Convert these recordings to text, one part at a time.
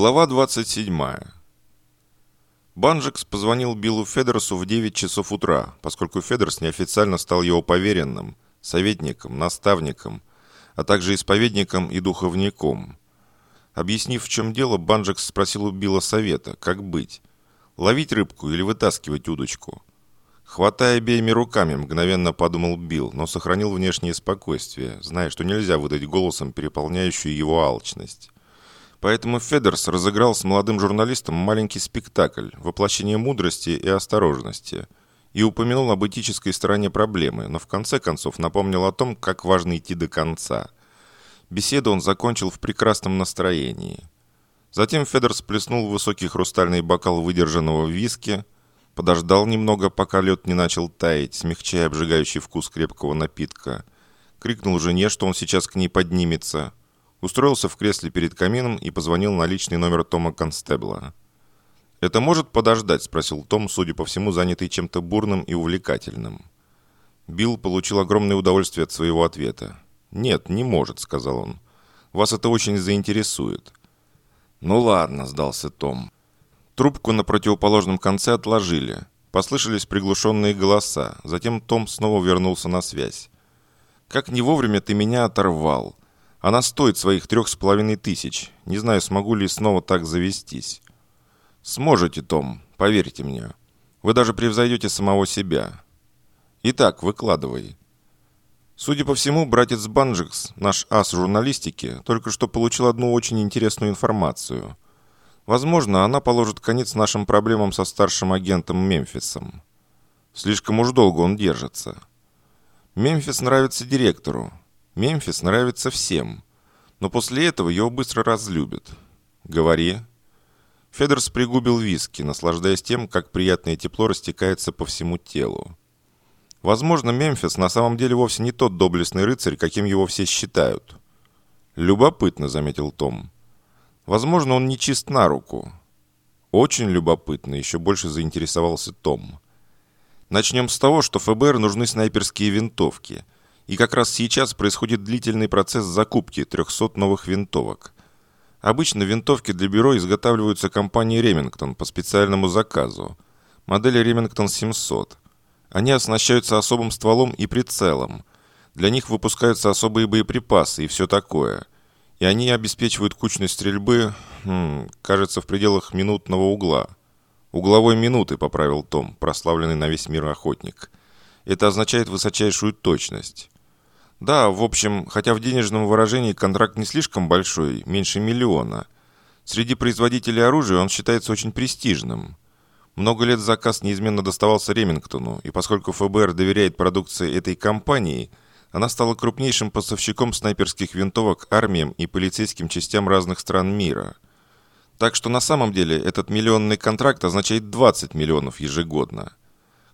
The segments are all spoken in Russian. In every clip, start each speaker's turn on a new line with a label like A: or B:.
A: Глава 27. Банджекс позвонил Биллу Федерсу в 9 часов утра, поскольку Федерс неофициально стал его поверенным, советником, наставником, а также исповедником и духовником. Объяснив, в чем дело, Банджекс спросил у Билла совета, как быть. Ловить рыбку или вытаскивать удочку? Хватая обеими руками, мгновенно подумал Билл, но сохранил внешнее спокойствие, зная, что нельзя выдать голосом переполняющую его алчность. Поэтому Федерс разыграл с молодым журналистом маленький спектакль «Воплощение мудрости и осторожности» и упомянул об этической стороне проблемы, но в конце концов напомнил о том, как важно идти до конца. Беседу он закончил в прекрасном настроении. Затем Федерс плеснул в высокий хрустальный бокал выдержанного виски, подождал немного, пока лед не начал таять, смягчая обжигающий вкус крепкого напитка, крикнул жене, что он сейчас к ней поднимется – устроился в кресле перед камином и позвонил на личный номер Тома Констебла. «Это может подождать?» – спросил Том, судя по всему, занятый чем-то бурным и увлекательным. Билл получил огромное удовольствие от своего ответа. «Нет, не может», – сказал он. «Вас это очень заинтересует». «Ну ладно», – сдался Том. Трубку на противоположном конце отложили. Послышались приглушенные голоса. Затем Том снова вернулся на связь. «Как не вовремя ты меня оторвал. Она стоит своих трех с половиной тысяч. Не знаю, смогу ли снова так завестись. Сможете, Том, поверьте мне. Вы даже превзойдете самого себя. Итак, выкладывай. Судя по всему, братец Банджикс, наш ас журналистики, только что получил одну очень интересную информацию. Возможно, она положит конец нашим проблемам со старшим агентом Мемфисом. Слишком уж долго он держится. Мемфис нравится директору, Мемфис нравится всем, но после этого его быстро разлюбят. Говори. Федорс пригубил виски, наслаждаясь тем, как приятное тепло растекается по всему телу. Возможно, Мемфис на самом деле вовсе не тот доблестный рыцарь, каким его все считают. Любопытно, заметил Том. Возможно, он не чист на руку. Очень любопытно, еще больше заинтересовался Том. Начнем с того, что ФБР нужны снайперские винтовки – и как раз сейчас происходит длительный процесс закупки 300 новых винтовок. Обычно винтовки для бюро изготавливаются компанией Remington по специальному заказу. Модели Remington 700. Они оснащаются особым стволом и прицелом. Для них выпускаются особые боеприпасы и все такое. И они обеспечивают кучность стрельбы, хм, кажется, в пределах минутного угла. «Угловой минуты», — поправил Том, прославленный на весь мир охотник. Это означает высочайшую точность. Да, в общем, хотя в денежном выражении контракт не слишком большой, меньше миллиона. Среди производителей оружия он считается очень престижным. Много лет заказ неизменно доставался Ремингтону, и поскольку ФБР доверяет продукции этой компании, она стала крупнейшим поставщиком снайперских винтовок армиям и полицейским частям разных стран мира. Так что на самом деле этот миллионный контракт означает 20 миллионов ежегодно.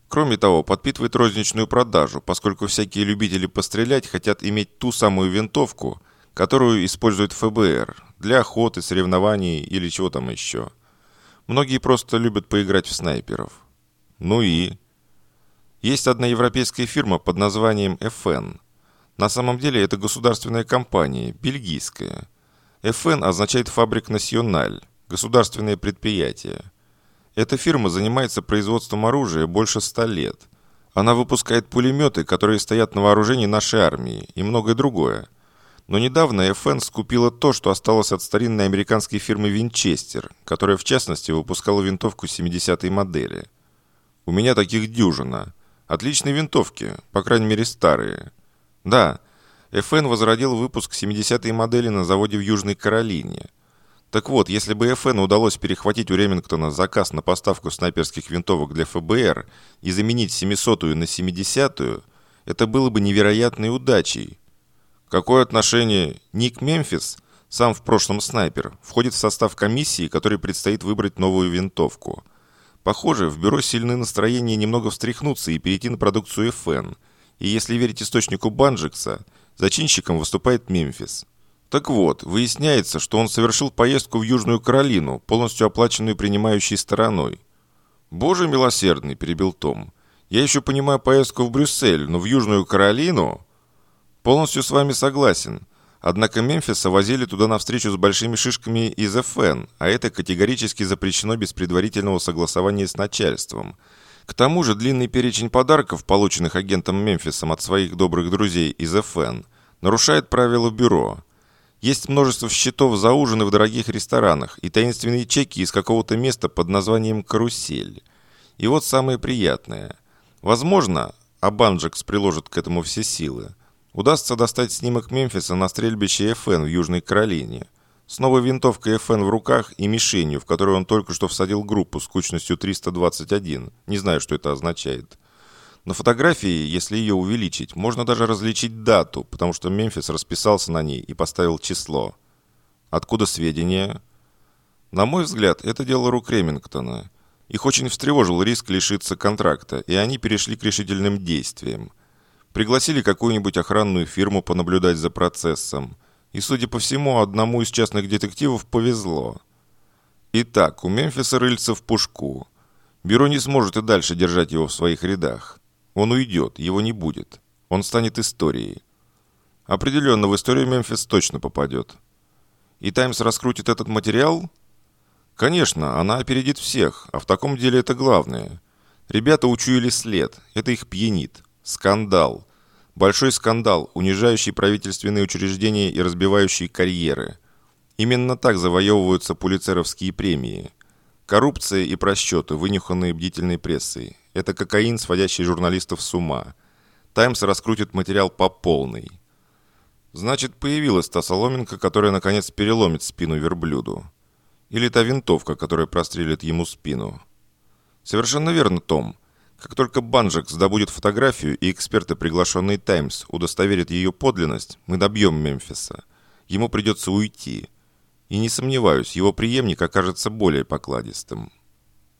A: Кроме того, подпитывает розничную продажу, поскольку всякие любители пострелять хотят иметь ту самую винтовку, которую использует ФБР для охоты, соревнований или чего там еще. Многие просто любят поиграть в снайперов. Ну и... Есть одна европейская фирма под названием FN. На самом деле это государственная компания, бельгийская. FN означает «фабрик националь», государственное предприятие. Эта фирма занимается производством оружия больше ста лет. Она выпускает пулеметы, которые стоят на вооружении нашей армии, и многое другое. Но недавно FN скупила то, что осталось от старинной американской фирмы Винчестер, которая в частности выпускала винтовку 70-й модели. У меня таких дюжина. Отличные винтовки, по крайней мере старые. Да, FN возродил выпуск 70-й модели на заводе в Южной Каролине – так вот, если бы ФН удалось перехватить у Ремингтона заказ на поставку снайперских винтовок для ФБР и заменить 700-ю на 70-ю, это было бы невероятной удачей. Какое отношение Ник Мемфис, сам в прошлом снайпер, входит в состав комиссии, которой предстоит выбрать новую винтовку? Похоже, в бюро сильное настроение немного встряхнуться и перейти на продукцию ФН. И если верить источнику Банджикса, зачинщиком выступает Мемфис. Так вот, выясняется, что он совершил поездку в Южную Каролину, полностью оплаченную принимающей стороной. «Боже милосердный», – перебил Том. «Я еще понимаю поездку в Брюссель, но в Южную Каролину...» «Полностью с вами согласен. Однако Мемфиса возили туда навстречу с большими шишками из ФН, а это категорически запрещено без предварительного согласования с начальством. К тому же длинный перечень подарков, полученных агентом Мемфисом от своих добрых друзей из ФН, нарушает правила бюро. Есть множество счетов за ужины в дорогих ресторанах и таинственные чеки из какого-то места под названием «Карусель». И вот самое приятное. Возможно, а Банджекс приложит к этому все силы, удастся достать снимок Мемфиса на стрельбище ФН в Южной Каролине. Снова винтовка ФН в руках и мишенью, в которую он только что всадил группу с кучностью 321. Не знаю, что это означает. На фотографии, если ее увеличить, можно даже различить дату, потому что Мемфис расписался на ней и поставил число. Откуда сведения? На мой взгляд, это дело рук Ремингтона. Их очень встревожил риск лишиться контракта, и они перешли к решительным действиям. Пригласили какую-нибудь охранную фирму понаблюдать за процессом. И, судя по всему, одному из частных детективов повезло. Итак, у Мемфиса рыльца в пушку. Бюро не сможет и дальше держать его в своих рядах. Он уйдет, его не будет. Он станет историей. Определенно, в историю Мемфис точно попадет. И «Таймс» раскрутит этот материал? Конечно, она опередит всех, а в таком деле это главное. Ребята учуяли след, это их пьянит. Скандал. Большой скандал, унижающий правительственные учреждения и разбивающий карьеры. Именно так завоевываются пулицеровские премии. Коррупция и просчеты, вынюханные бдительной прессой. Это кокаин, сводящий журналистов с ума. «Таймс» раскрутит материал по полной. Значит, появилась та соломинка, которая, наконец, переломит спину верблюду. Или та винтовка, которая прострелит ему спину. Совершенно верно, Том. Как только Банжекс добудет фотографию и эксперты, приглашенные «Таймс», удостоверят ее подлинность, мы добьем Мемфиса. Ему придется уйти. И не сомневаюсь, его преемник окажется более покладистым.